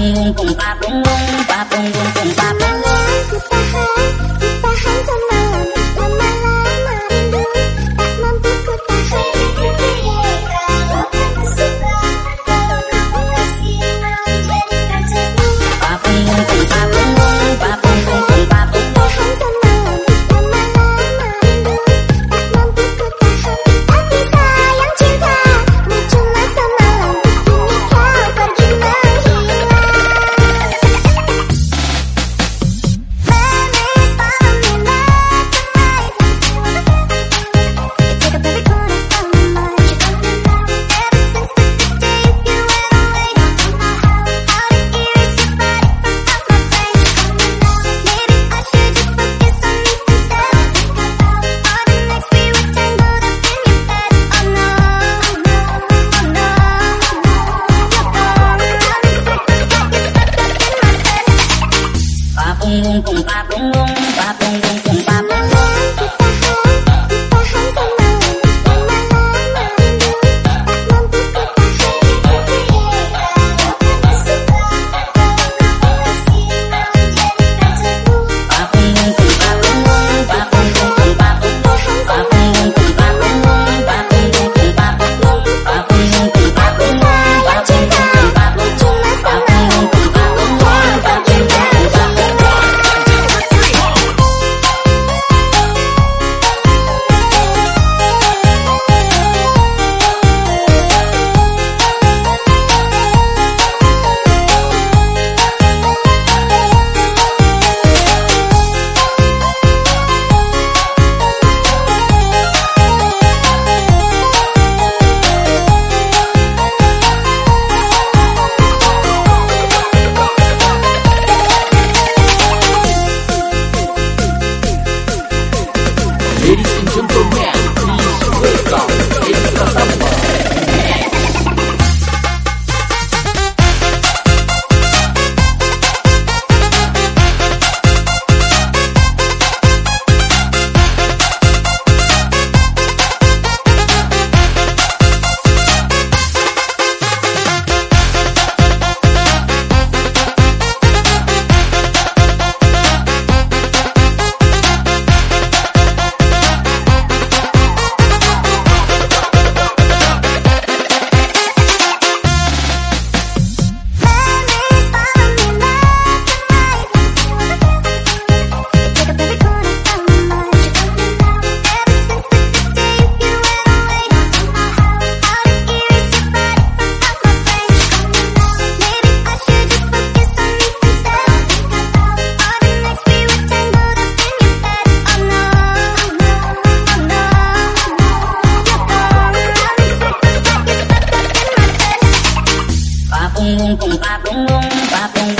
bung bung bung ba bung bung ba bung bung bung ba bung. I